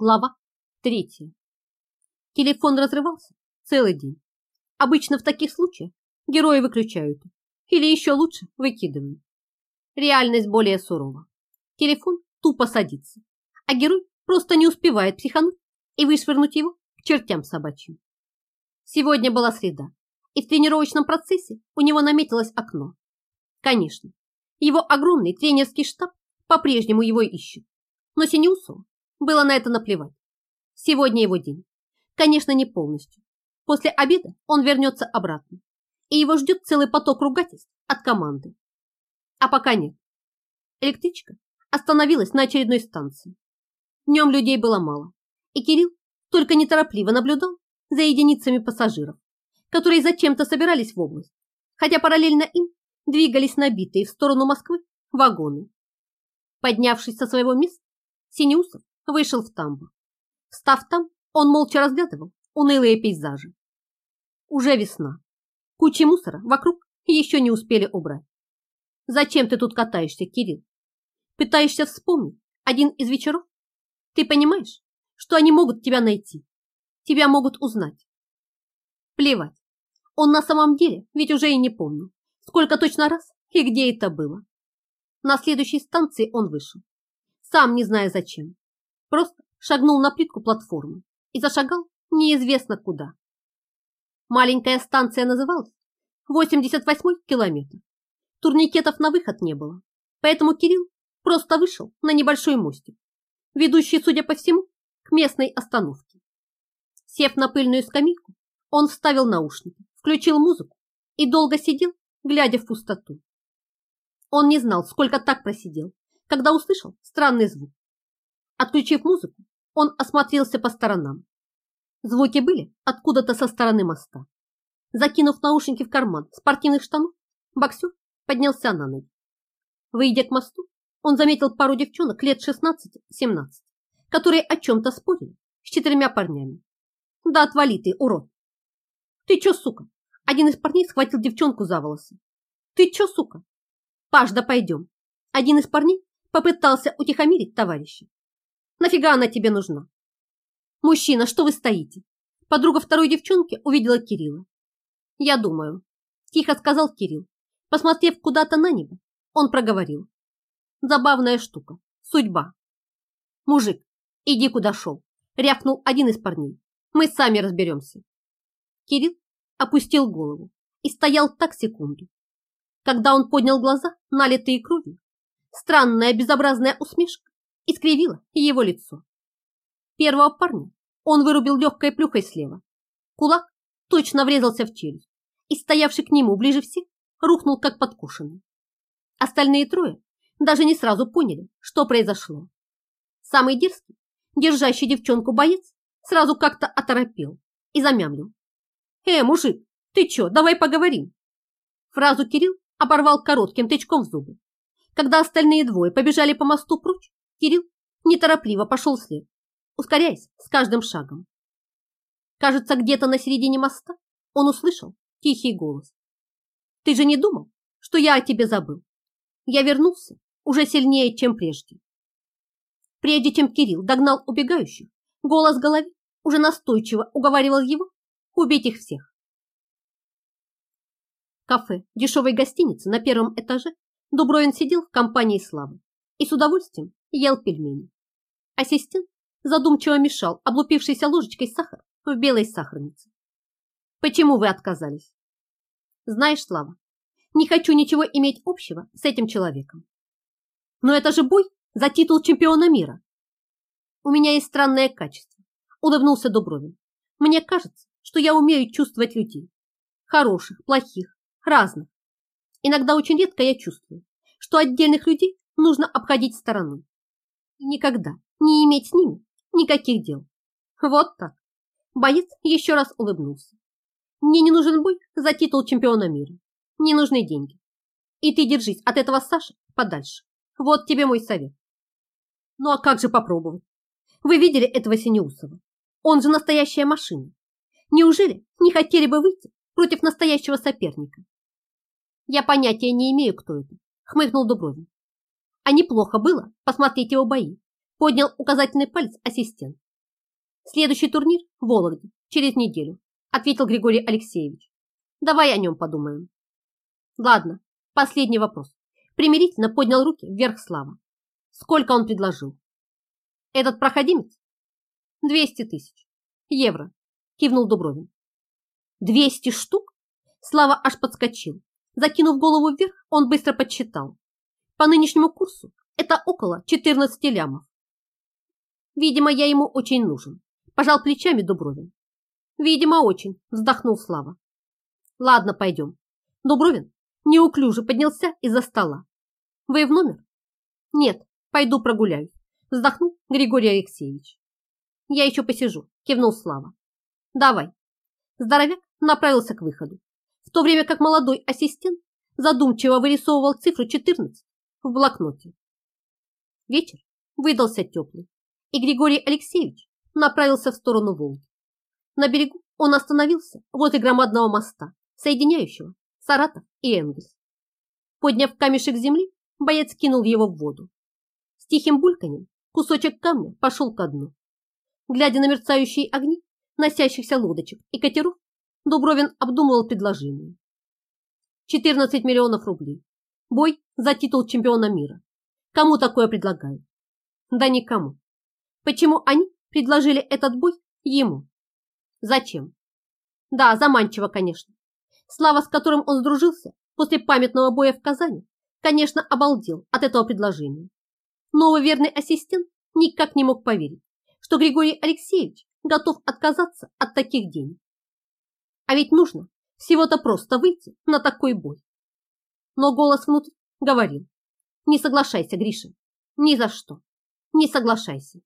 Глава третья. Телефон разрывался целый день. Обычно в таких случаях герои выключают или еще лучше выкидывают. Реальность более сурова. Телефон тупо садится, а герой просто не успевает психануть и вышвырнуть его к чертям собачьим. Сегодня была среда, и в тренировочном процессе у него наметилось окно. Конечно, его огромный тренерский штаб по-прежнему его ищет, но Синеусову было на это наплевать. Сегодня его день. Конечно, не полностью. После обеда он вернется обратно. И его ждет целый поток ругательств от команды. А пока нет. Электричка остановилась на очередной станции. Днем людей было мало. И Кирилл только неторопливо наблюдал за единицами пассажиров, которые зачем-то собирались в область, хотя параллельно им двигались набитые в сторону Москвы вагоны. Поднявшись со своего места, Синеусов вышел в тамбур. Встав там, он молча разглядывал унылые пейзажи. Уже весна. Кучи мусора вокруг еще не успели убрать. Зачем ты тут катаешься, Кирилл? Пытаешься вспомнить один из вечеров? Ты понимаешь, что они могут тебя найти? Тебя могут узнать. Плевать. Он на самом деле ведь уже и не помнил, сколько точно раз и где это было. На следующей станции он вышел, сам не зная зачем. Просто шагнул на плитку платформы и зашагал неизвестно куда. Маленькая станция называлась 88-й километр. Турникетов на выход не было, поэтому Кирилл просто вышел на небольшой мостик, ведущий, судя по всему, к местной остановке. Сев на пыльную скамейку, он вставил наушники, включил музыку и долго сидел, глядя в пустоту. Он не знал, сколько так просидел, когда услышал странный звук. Отключив музыку, он осмотрелся по сторонам. Звуки были откуда-то со стороны моста. Закинув наушники в карман спортивных штанов, боксер поднялся на ноги. Выйдя к мосту, он заметил пару девчонок лет 16-17, которые о чем-то спорили с четырьмя парнями. Да отвали ты, урод! Ты чё, сука? Один из парней схватил девчонку за волосы. Ты чё, сука? Паш, да пойдем. Один из парней попытался утихомирить товарища. Нафига она тебе нужна? Мужчина, что вы стоите? Подруга второй девчонки увидела Кирилла. Я думаю, тихо сказал Кирилл. Посмотрев куда-то на небо, он проговорил. Забавная штука. Судьба. Мужик, иди куда шел. Рявкнул один из парней. Мы сами разберемся. Кирилл опустил голову и стоял так секунду. Когда он поднял глаза, налитые кровью, странная безобразная усмешка искривила его лицо. Первого парня он вырубил легкой плюхой слева. Кулак точно врезался в челюсть, и стоявший к нему ближе всех рухнул как подкушенный. Остальные трое даже не сразу поняли, что произошло. Самый дерзкий, держащий девчонку боец, сразу как-то оторопел и замямлил. «Э, мужик, ты чё, давай поговорим!» Фразу Кирилл оборвал коротким тычком в зубы. Когда остальные двое побежали по мосту прочь, Кирилл неторопливо пошел след, ускоряясь с каждым шагом. Кажется, где-то на середине моста он услышал тихий голос. «Ты же не думал, что я о тебе забыл? Я вернулся уже сильнее, чем прежде». Прежде чем Кирилл догнал убегающих, голос в голове уже настойчиво уговаривал его убить их всех. Кафе дешевой гостиницы на первом этаже Дубровин сидел в компании Славы и с удовольствием ел пельмени. Ассистент задумчиво мешал облупившейся ложечкой сахар в белой сахарнице. Почему вы отказались? Знаешь, Слава, не хочу ничего иметь общего с этим человеком. Но это же бой за титул чемпиона мира. У меня есть странное качество, улыбнулся Дубровин. Мне кажется, что я умею чувствовать людей. Хороших, плохих, разных. Иногда очень редко я чувствую, что отдельных людей нужно обходить стороной. И никогда не иметь с ними никаких дел. Вот так. Боец еще раз улыбнулся. Мне не нужен бой за титул чемпиона мира. Не нужны деньги. И ты держись от этого Саши подальше. Вот тебе мой совет. Ну а как же попробовать? Вы видели этого Синеусова? Он же настоящая машина. Неужели не хотели бы выйти против настоящего соперника? Я понятия не имею, кто это, хмыкнул Дубровин. А неплохо было посмотреть его бои, поднял указательный палец ассистент. Следующий турнир в Вологде через неделю, ответил Григорий Алексеевич. Давай о нем подумаем. Ладно, последний вопрос. Примирительно поднял руки вверх Слава. Сколько он предложил? Этот проходимец? Двести тысяч. Евро, кивнул Дубровин. Двести штук? Слава аж подскочил. Закинув голову вверх, он быстро подсчитал. По нынешнему курсу это около 14 лямов. Видимо, я ему очень нужен. Пожал плечами Дубровин. Видимо, очень, вздохнул Слава. Ладно, пойдем. Дубровин неуклюже поднялся из-за стола. Вы в номер? Нет, пойду прогуляюсь, вздохнул Григорий Алексеевич. Я еще посижу, кивнул Слава. Давай. Здоровяк направился к выходу, в то время как молодой ассистент задумчиво вырисовывал цифру 14 в блокноте. Вечер выдался теплый, и Григорий Алексеевич направился в сторону Волги. На берегу он остановился возле громадного моста, соединяющего Саратов и Энгельс. Подняв камешек земли, боец кинул его в воду. С тихим бульканем кусочек камня пошел ко дну. Глядя на мерцающие огни носящихся лодочек и катеров, Дубровин обдумывал предложение. 14 миллионов рублей. Бой за титул чемпиона мира. Кому такое предлагают? Да никому. Почему они предложили этот бой ему? Зачем? Да, заманчиво, конечно. Слава, с которым он сдружился после памятного боя в Казани, конечно, обалдел от этого предложения. Новый верный ассистент никак не мог поверить, что Григорий Алексеевич готов отказаться от таких денег. А ведь нужно всего-то просто выйти на такой бой. Но голос внутри говорил, не соглашайся, Гриша, ни за что, не соглашайся.